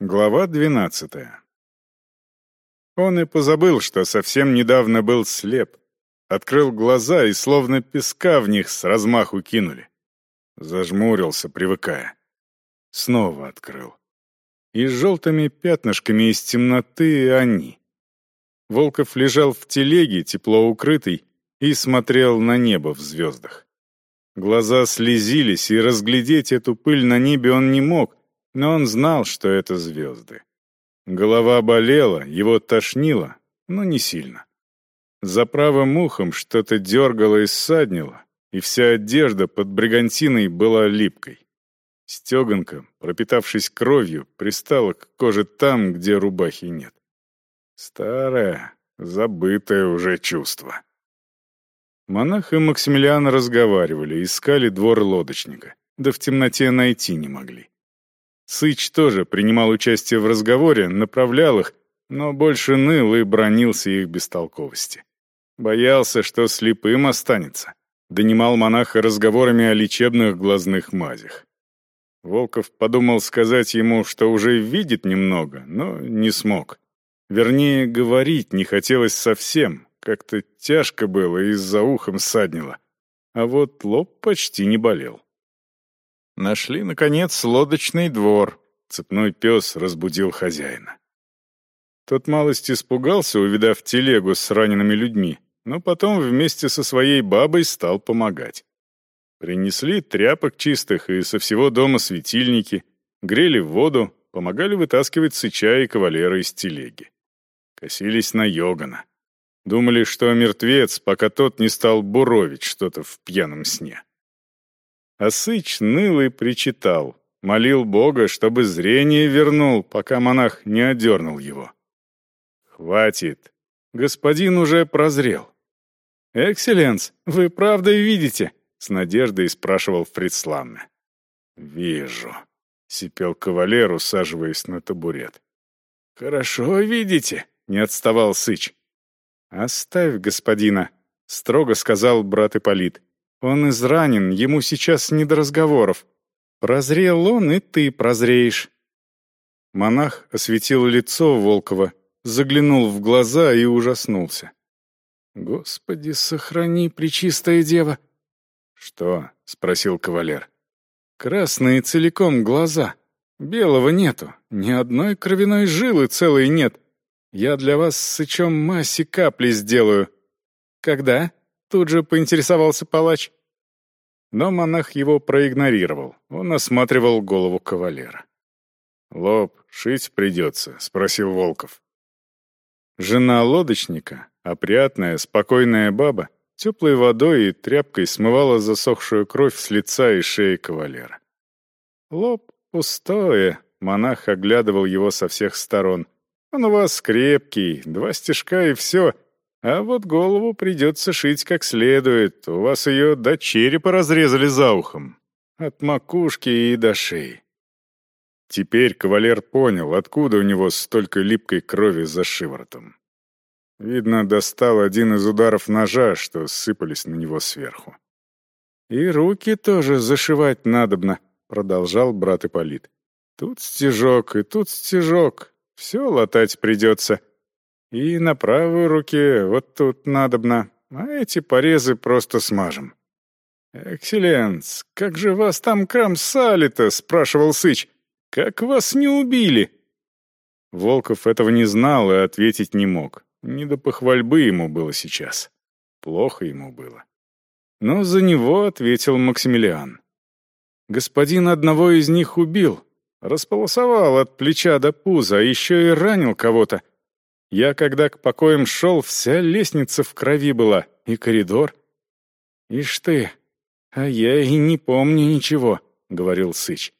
Глава двенадцатая. Он и позабыл, что совсем недавно был слеп. Открыл глаза и словно песка в них с размаху кинули. Зажмурился, привыкая. Снова открыл. И желтыми пятнышками из темноты они. Волков лежал в телеге, тепло укрытый, и смотрел на небо в звездах. Глаза слезились, и разглядеть эту пыль на небе он не мог, но он знал, что это звезды. Голова болела, его тошнило, но не сильно. За правым ухом что-то дергало и ссаднило, и вся одежда под бригантиной была липкой. Стеганка, пропитавшись кровью, пристала к коже там, где рубахи нет. Старое, забытое уже чувство. Монах и Максимилиан разговаривали, искали двор лодочника, да в темноте найти не могли. Сыч тоже принимал участие в разговоре, направлял их, но больше ныл и бронился их бестолковости. Боялся, что слепым останется. Донимал монаха разговорами о лечебных глазных мазях. Волков подумал сказать ему, что уже видит немного, но не смог. Вернее, говорить не хотелось совсем, как-то тяжко было и за ухом ссаднило. А вот лоб почти не болел. Нашли, наконец, лодочный двор. Цепной пес разбудил хозяина. Тот малость испугался, увидав телегу с ранеными людьми, но потом вместе со своей бабой стал помогать. Принесли тряпок чистых и со всего дома светильники, грели воду, помогали вытаскивать сыча и кавалера из телеги. Косились на Йогана. Думали, что мертвец, пока тот не стал буровить что-то в пьяном сне. А Сыч ныл и причитал, молил Бога, чтобы зрение вернул, пока монах не одернул его. «Хватит. Господин уже прозрел». «Экселленс, вы правда видите?» — с надеждой спрашивал Фридсланне. «Вижу», — сипел кавалер, усаживаясь на табурет. «Хорошо видите», — не отставал Сыч. «Оставь господина», — строго сказал брат Ипполит. Он изранен, ему сейчас не до разговоров. Прозрел он, и ты прозреешь». Монах осветил лицо Волкова, заглянул в глаза и ужаснулся. «Господи, сохрани, пречистая дева!» «Что?» — спросил кавалер. «Красные целиком глаза. Белого нету, ни одной кровяной жилы целой нет. Я для вас с сычом масси капли сделаю». «Когда?» Тут же поинтересовался палач. Но монах его проигнорировал. Он осматривал голову кавалера. «Лоб шить придется?» — спросил Волков. Жена лодочника, опрятная, спокойная баба, теплой водой и тряпкой смывала засохшую кровь с лица и шеи кавалера. Лоб пустое, монах оглядывал его со всех сторон. Он у вас крепкий, два стежка и все — а вот голову придется шить как следует. У вас ее до черепа разрезали за ухом. От макушки и до шеи. Теперь кавалер понял, откуда у него столько липкой крови за шиворотом. Видно, достал один из ударов ножа, что сыпались на него сверху. «И руки тоже зашивать надобно», — продолжал брат Ипполит. «Тут стежок, и тут стежок. Все латать придется. И на правой руке вот тут надобно, а эти порезы просто смажем». «Экселленс, как же вас там кромсали-то?» — спрашивал Сыч. «Как вас не убили?» Волков этого не знал и ответить не мог. Не до похвальбы ему было сейчас. Плохо ему было. Но за него ответил Максимилиан. «Господин одного из них убил, располосовал от плеча до пуза, а еще и ранил кого-то. Я, когда к покоям шел, вся лестница в крови была, и коридор. Ишь ты, а я и не помню ничего, — говорил Сыч.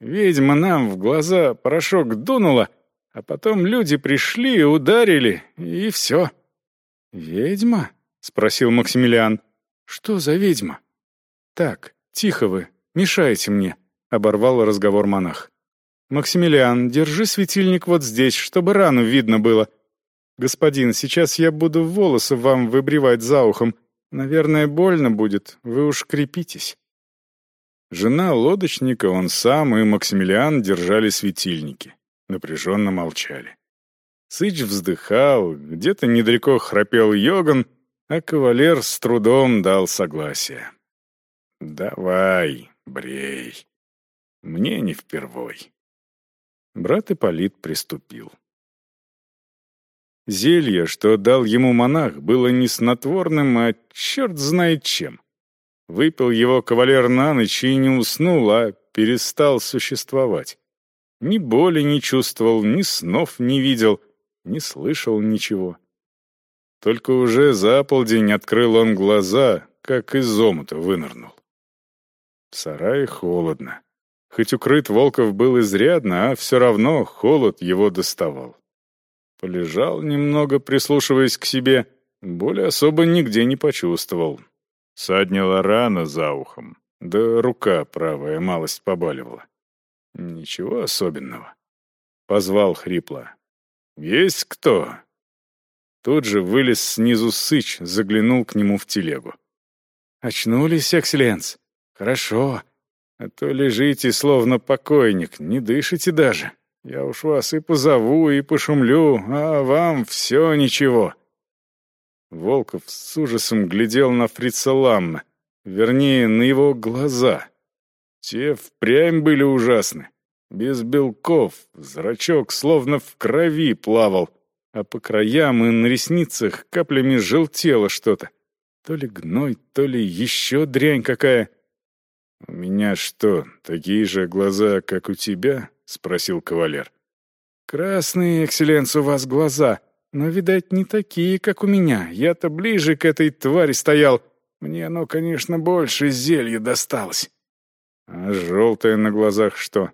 Ведьма нам в глаза порошок дунула, а потом люди пришли и ударили, и все. «Ведьма?» — спросил Максимилиан. «Что за ведьма?» «Так, тихо вы, мешаете мне», — оборвал разговор монах. «Максимилиан, держи светильник вот здесь, чтобы рану видно было. «Господин, сейчас я буду волосы вам выбривать за ухом. Наверное, больно будет, вы уж крепитесь». Жена лодочника, он сам и Максимилиан держали светильники. напряженно молчали. Сыч вздыхал, где-то недалеко храпел Йоган, а кавалер с трудом дал согласие. «Давай, брей. Мне не впервой». Брат Ипполит приступил. Зелье, что дал ему монах, было не снотворным, а черт знает чем. Выпил его кавалер на ночь и не уснул, а перестал существовать. Ни боли не чувствовал, ни снов не видел, не слышал ничего. Только уже за полдень открыл он глаза, как из омута вынырнул. В сарае холодно. Хоть укрыт Волков был изрядно, а все равно холод его доставал. Полежал немного, прислушиваясь к себе, боли особо нигде не почувствовал. Саднила рана за ухом, да рука правая малость побаливала. Ничего особенного. Позвал хрипло. «Есть кто?» Тут же вылез снизу сыч, заглянул к нему в телегу. «Очнулись, экселленс? Хорошо. А то лежите, словно покойник, не дышите даже. Я уж вас и позову, и пошумлю, а вам все ничего». Волков с ужасом глядел на фрица Ламна, вернее, на его глаза. Те впрямь были ужасны. Без белков, зрачок словно в крови плавал, а по краям и на ресницах каплями желтело что-то. То ли гной, то ли еще дрянь какая. «У меня что, такие же глаза, как у тебя?» — спросил кавалер. «Красные, экселленс, у вас глаза, но, видать, не такие, как у меня. Я-то ближе к этой твари стоял. Мне оно, конечно, больше зелья досталось». «А желтое на глазах что?»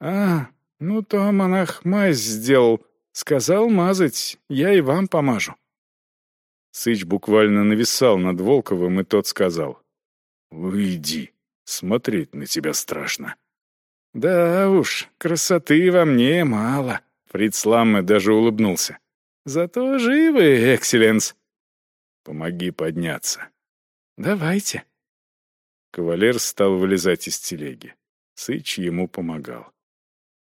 «А, ну то монах мазь сделал. Сказал мазать, я и вам помажу». Сыч буквально нависал над Волковым, и тот сказал. «Уйди, смотреть на тебя страшно». «Да уж, красоты во мне мало», — Фриц Ламме даже улыбнулся. «Зато живы, экселленс». «Помоги подняться». «Давайте». Кавалер стал вылезать из телеги. Сыч ему помогал.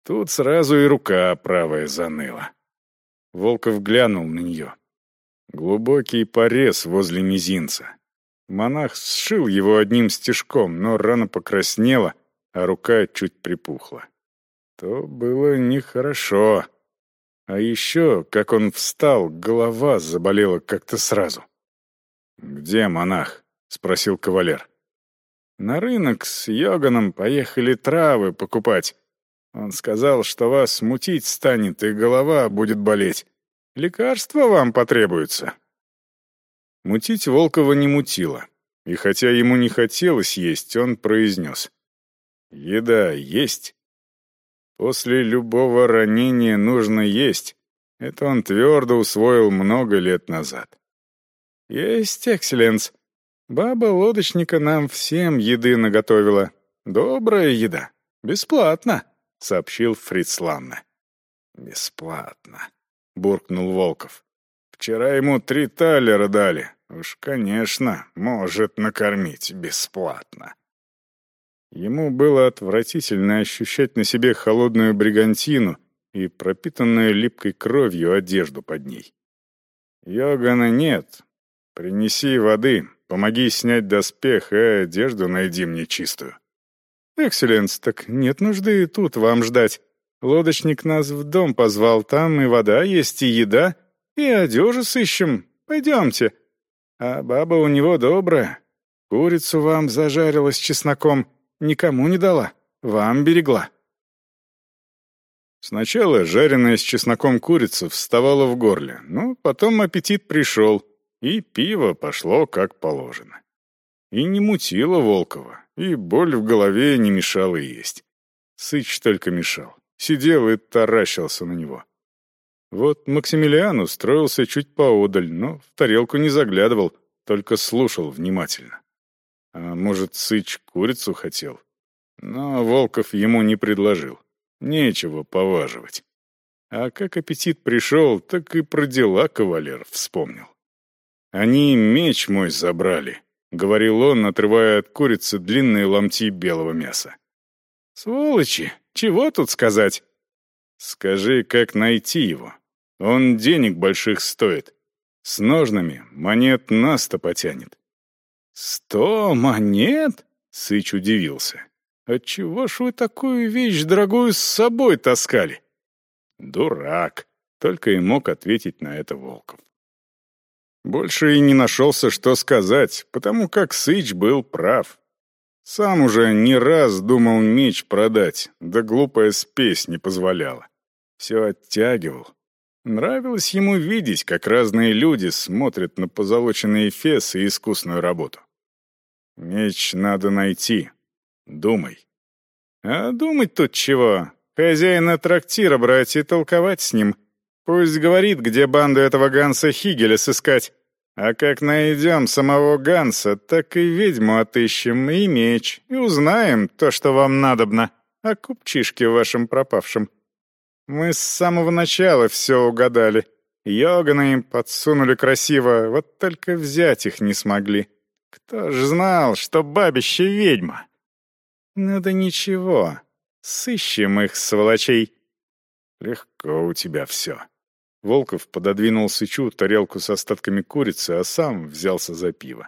Тут сразу и рука правая заныла. Волков глянул на нее. Глубокий порез возле мизинца. Монах сшил его одним стежком, но рана покраснела, а рука чуть припухла. То было нехорошо. А еще, как он встал, голова заболела как-то сразу. «Где монах?» — спросил кавалер. «На рынок с Йоганом поехали травы покупать. Он сказал, что вас мутить станет и голова будет болеть. Лекарства вам потребуются». Мутить Волкова не мутило. И хотя ему не хотелось есть, он произнес. Еда есть. После любого ранения нужно есть. Это он твердо усвоил много лет назад. Есть, экселленс. Баба лодочника нам всем еды наготовила. Добрая еда. Бесплатно, сообщил Фриц Ланне. Бесплатно, буркнул Волков. Вчера ему три талера дали. Уж, конечно, может накормить бесплатно. Ему было отвратительно ощущать на себе холодную бригантину и пропитанную липкой кровью одежду под ней. «Йогана нет. Принеси воды, помоги снять доспех и одежду найди мне чистую». «Экселленс, так нет нужды тут вам ждать. Лодочник нас в дом позвал, там и вода есть, и еда, и одежу сыщем. Пойдемте. А баба у него добрая. Курицу вам зажарила с чесноком». Никому не дала. Вам берегла. Сначала жареная с чесноком курица вставала в горле, но потом аппетит пришел, и пиво пошло как положено. И не мутило Волкова, и боль в голове не мешала есть. Сыч только мешал. Сидел и таращился на него. Вот Максимилиан устроился чуть поодаль, но в тарелку не заглядывал, только слушал внимательно. А может, Сыч курицу хотел? Но Волков ему не предложил. Нечего поваживать. А как аппетит пришел, так и про дела кавалер вспомнил. «Они меч мой забрали», — говорил он, отрывая от курицы длинные ломти белого мяса. «Сволочи! Чего тут сказать? Скажи, как найти его. Он денег больших стоит. С ножнами монет наста потянет». «Сто монет?» — Сыч удивился. «Отчего ж вы такую вещь дорогую с собой таскали?» «Дурак», — только и мог ответить на это Волков. Больше и не нашелся, что сказать, потому как Сыч был прав. Сам уже не раз думал меч продать, да глупая спесь не позволяла. Все оттягивал. Нравилось ему видеть, как разные люди смотрят на позолоченные фесы и искусную работу. Меч надо найти. Думай. А думать тут чего? Хозяина трактира брать и толковать с ним. Пусть говорит, где банду этого Ганса Хигеля сыскать. А как найдем самого Ганса, так и ведьму отыщем, и меч, и узнаем то, что вам надобно, о купчишке вашем пропавшем. Мы с самого начала все угадали. Йоганы им подсунули красиво, вот только взять их не смогли. Кто ж знал, что бабище ведьма? Ну да ничего, сыщем их, сволочей. Легко у тебя все. Волков пододвинул Сычу тарелку с остатками курицы, а сам взялся за пиво.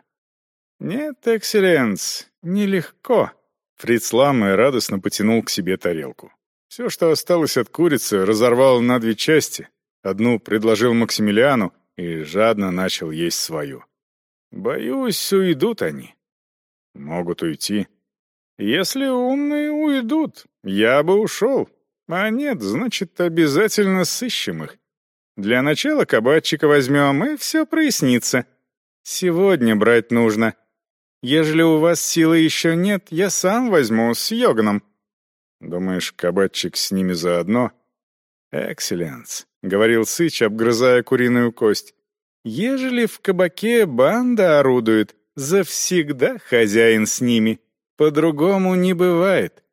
«Нет, экселленс, нелегко». Фриц Ламме радостно потянул к себе тарелку. Все, что осталось от курицы, разорвал на две части. Одну предложил Максимилиану и жадно начал есть свою. «Боюсь, уйдут они». «Могут уйти». «Если умные уйдут, я бы ушел. А нет, значит, обязательно сыщем их. Для начала кабачика возьмем, и все прояснится. Сегодня брать нужно. Ежели у вас силы еще нет, я сам возьму с Йоганом». «Думаешь, кабачик с ними заодно?» «Экселленс», — говорил Сыч, обгрызая куриную кость. «Ежели в кабаке банда орудует, завсегда хозяин с ними. По-другому не бывает.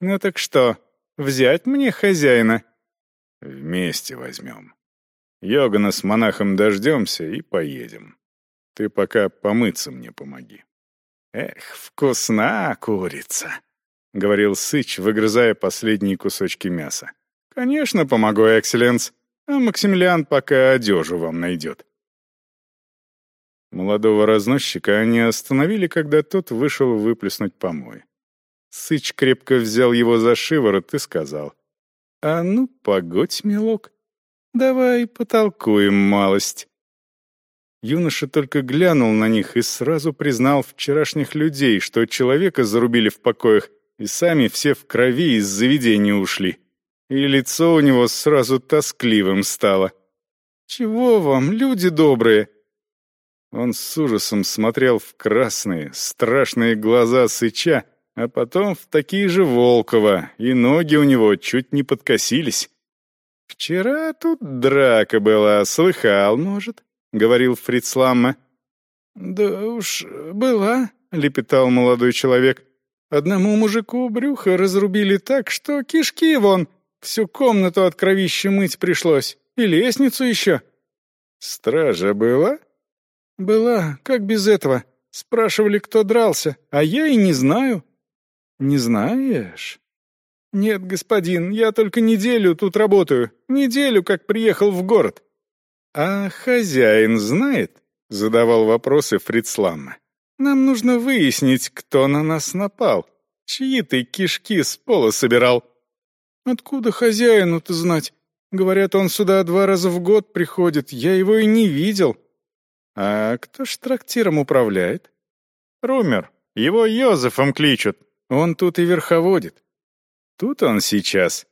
Ну так что, взять мне хозяина?» «Вместе возьмем», Йогана с монахом дождемся и поедем. Ты пока помыться мне помоги». «Эх, вкусна курица!» — говорил Сыч, выгрызая последние кусочки мяса. «Конечно, помогу, экселленс, а Максимилиан пока одежу вам найдет». Молодого разносчика они остановили, когда тот вышел выплеснуть помой. Сыч крепко взял его за шиворот и сказал, «А ну, погодь, милок, Давай потолкуем малость». Юноша только глянул на них и сразу признал вчерашних людей, что человека зарубили в покоях, и сами все в крови из заведения ушли. И лицо у него сразу тоскливым стало. «Чего вам, люди добрые?» Он с ужасом смотрел в красные, страшные глаза Сыча, а потом в такие же Волкова, и ноги у него чуть не подкосились. «Вчера тут драка была, слыхал, может?» — говорил Фриц Ламме. «Да уж была», — лепетал молодой человек. «Одному мужику брюхо разрубили так, что кишки вон, всю комнату от кровища мыть пришлось, и лестницу еще». «Стража была?» «Была, как без этого. Спрашивали, кто дрался, а я и не знаю». «Не знаешь?» «Нет, господин, я только неделю тут работаю. Неделю, как приехал в город». «А хозяин знает?» — задавал вопросы Фрицламма. «Нам нужно выяснить, кто на нас напал. Чьи ты кишки с пола собирал?» «Откуда хозяину-то знать? Говорят, он сюда два раза в год приходит. Я его и не видел». «А кто ж трактиром управляет?» «Румер. Его Йозефом кличут. Он тут и верховодит. Тут он сейчас.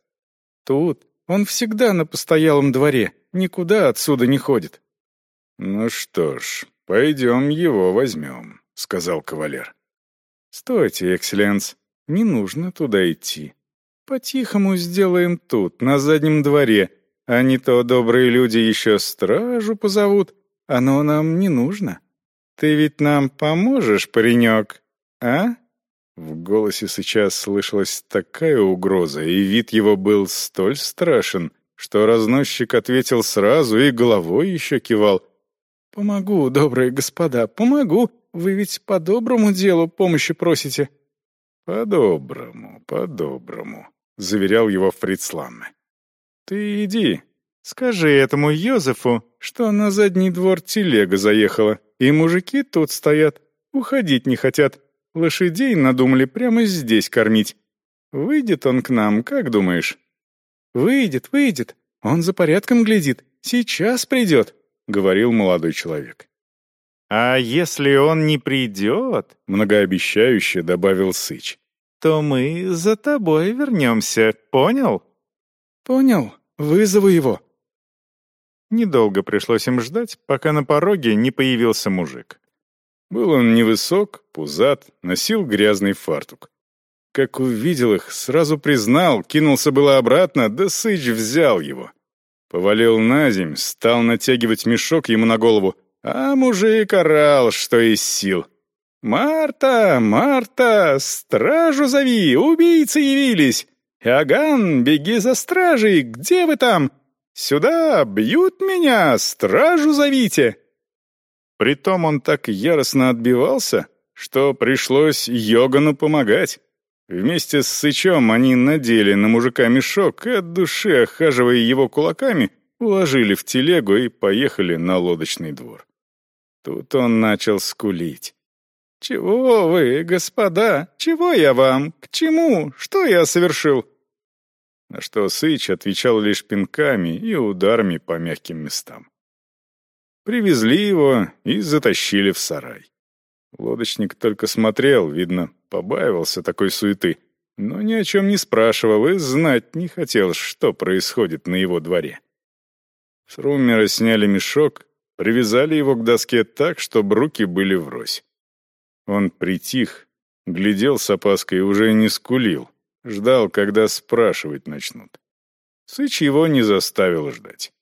Тут. Он всегда на постоялом дворе. Никуда отсюда не ходит. «Ну что ж, пойдем его возьмем», — сказал кавалер. «Стойте, экселленс, не нужно туда идти. По-тихому сделаем тут, на заднем дворе, а не то добрые люди еще стражу позовут. Оно нам не нужно. Ты ведь нам поможешь, паренек, а?» В голосе сейчас слышалась такая угроза, и вид его был столь страшен, что разносчик ответил сразу и головой еще кивал. «Помогу, добрые господа, помогу. Вы ведь по доброму делу помощи просите». «По-доброму, по-доброму», — заверял его Фрицланне. Ты иди, скажи этому Йозефу, что на задний двор телега заехала, и мужики тут стоят, уходить не хотят. Лошадей надумали прямо здесь кормить. Выйдет он к нам, как думаешь?» «Выйдет, выйдет. Он за порядком глядит. Сейчас придет», — говорил молодой человек. «А если он не придет», — многообещающе добавил Сыч, «то мы за тобой вернемся, понял?» «Понял. Вызову его». Недолго пришлось им ждать, пока на пороге не появился мужик. Был он невысок, пузат, носил грязный фартук. Как увидел их, сразу признал, кинулся было обратно, да Сыч взял его. Повалил на земь, стал натягивать мешок ему на голову, а мужик орал, что из сил. «Марта! Марта! Стражу зови! Убийцы явились! Иоганн, беги за стражей! Где вы там? Сюда! Бьют меня! Стражу зовите!» Притом он так яростно отбивался, что пришлось Йогану помогать. Вместе с Сычом они надели на мужика мешок и от души, охаживая его кулаками, уложили в телегу и поехали на лодочный двор. Тут он начал скулить. «Чего вы, господа? Чего я вам? К чему? Что я совершил?» На что Сыч отвечал лишь пинками и ударами по мягким местам. Привезли его и затащили в сарай. Лодочник только смотрел, видно, побаивался такой суеты, но ни о чем не спрашивал и знать не хотел, что происходит на его дворе. С Руммера сняли мешок, привязали его к доске так, чтобы руки были врозь. Он притих, глядел с опаской и уже не скулил, ждал, когда спрашивать начнут. Сыч его не заставил ждать.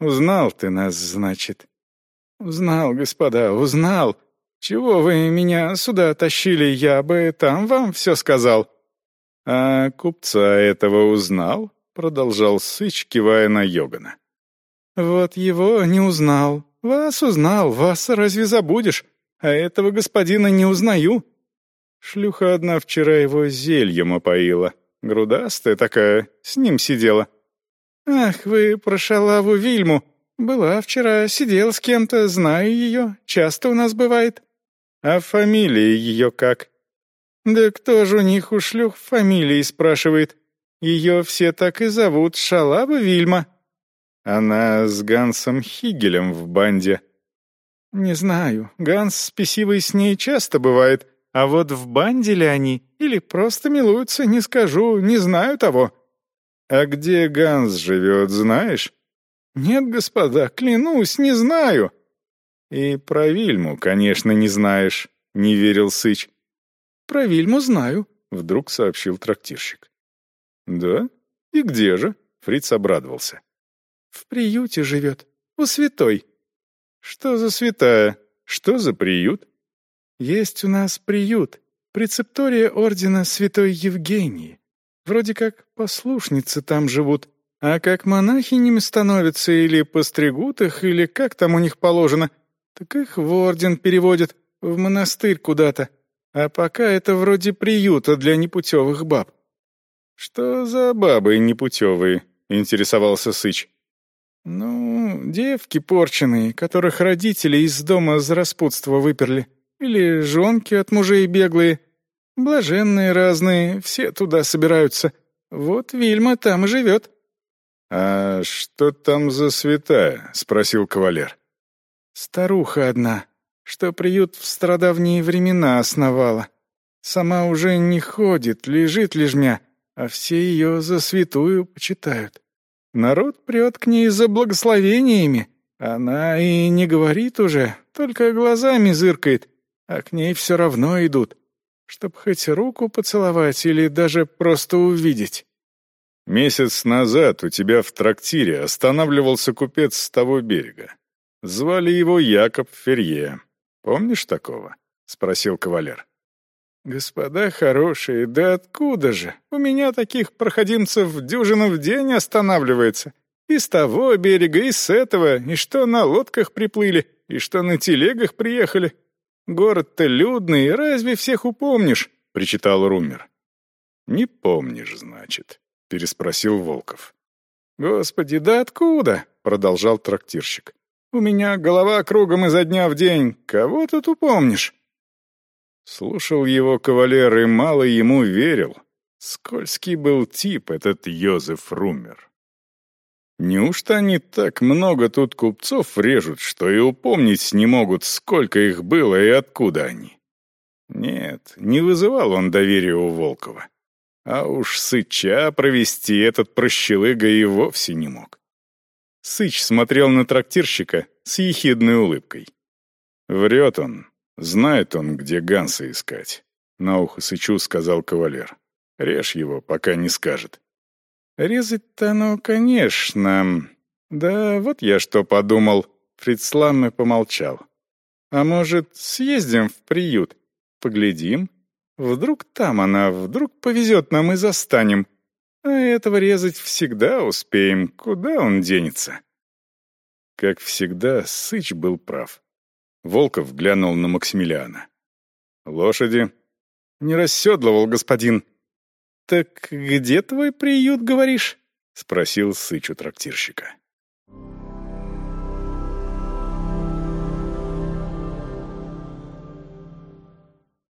«Узнал ты нас, значит?» «Узнал, господа, узнал. Чего вы меня сюда тащили, я бы там вам все сказал». «А купца этого узнал?» — продолжал Сыч, кивая на Йогана. «Вот его не узнал. Вас узнал, вас разве забудешь? А этого господина не узнаю». Шлюха одна вчера его зельем опоила. Грудастая такая, с ним сидела. «Ах, вы про шалаву Вильму. Была вчера, сидел с кем-то, знаю ее, часто у нас бывает». А фамилия ее как? Да кто же у них у шлюх фамилии спрашивает? Ее все так и зовут Шалаба Вильма. Она с Гансом Хигелем в банде. Не знаю, Ганс спесивый с ней часто бывает, а вот в банде ли они или просто милуются, не скажу, не знаю того. А где Ганс живет, знаешь? Нет, господа, клянусь, не знаю. «И про Вильму, конечно, не знаешь», — не верил Сыч. «Про Вильму знаю», — вдруг сообщил трактирщик. «Да? И где же?» — Фриц обрадовался. «В приюте живет, у святой». «Что за святая? Что за приют?» «Есть у нас приют, прецептория ордена святой Евгении. Вроде как послушницы там живут, а как монахинями становятся или постригут их, или как там у них положено, так их в орден переводят, в монастырь куда-то. А пока это вроде приюта для непутевых баб». «Что за бабы непутевые?» — интересовался Сыч. «Ну, девки порченые, которых родители из дома за распутство выперли. Или жонки от мужей беглые. Блаженные разные, все туда собираются. Вот Вильма там и живет». «А что там за святая?» — спросил кавалер. Старуха одна, что приют в страдавние времена основала. Сама уже не ходит, лежит лежмя, а все ее за святую почитают. Народ прет к ней за благословениями. Она и не говорит уже, только глазами зыркает, а к ней все равно идут, чтоб хоть руку поцеловать или даже просто увидеть. Месяц назад у тебя в трактире останавливался купец с того берега. Звали его Якоб Ферье. Помнишь такого?» — спросил кавалер. «Господа хорошие, да откуда же? У меня таких проходимцев дюжина в день останавливается. И с того берега, и с этого, и что на лодках приплыли, и что на телегах приехали. Город-то людный, разве всех упомнишь?» — причитал Румер. «Не помнишь, значит», — переспросил Волков. «Господи, да откуда?» — продолжал трактирщик. «У меня голова кругом изо дня в день. Кого тут упомнишь?» Слушал его кавалер и мало ему верил. Скользкий был тип этот Йозеф Румер. Неужто они так много тут купцов режут, что и упомнить не могут, сколько их было и откуда они? Нет, не вызывал он доверия у Волкова. А уж Сыча провести этот прощелыга и вовсе не мог. Сыч смотрел на трактирщика с ехидной улыбкой. «Врет он. Знает он, где Ганса искать», — на ухо Сычу сказал кавалер. «Режь его, пока не скажет». «Резать-то ну, конечно. Да вот я что подумал». Фрицланно помолчал. «А может, съездим в приют? Поглядим? Вдруг там она, вдруг повезет нам и застанем. А этого резать всегда успеем. Куда он денется?» Как всегда, Сыч был прав. Волков глянул на Максимилиана. «Лошади?» «Не расседлывал, господин», «Так где твой приют, говоришь?» — спросил Сыч у трактирщика.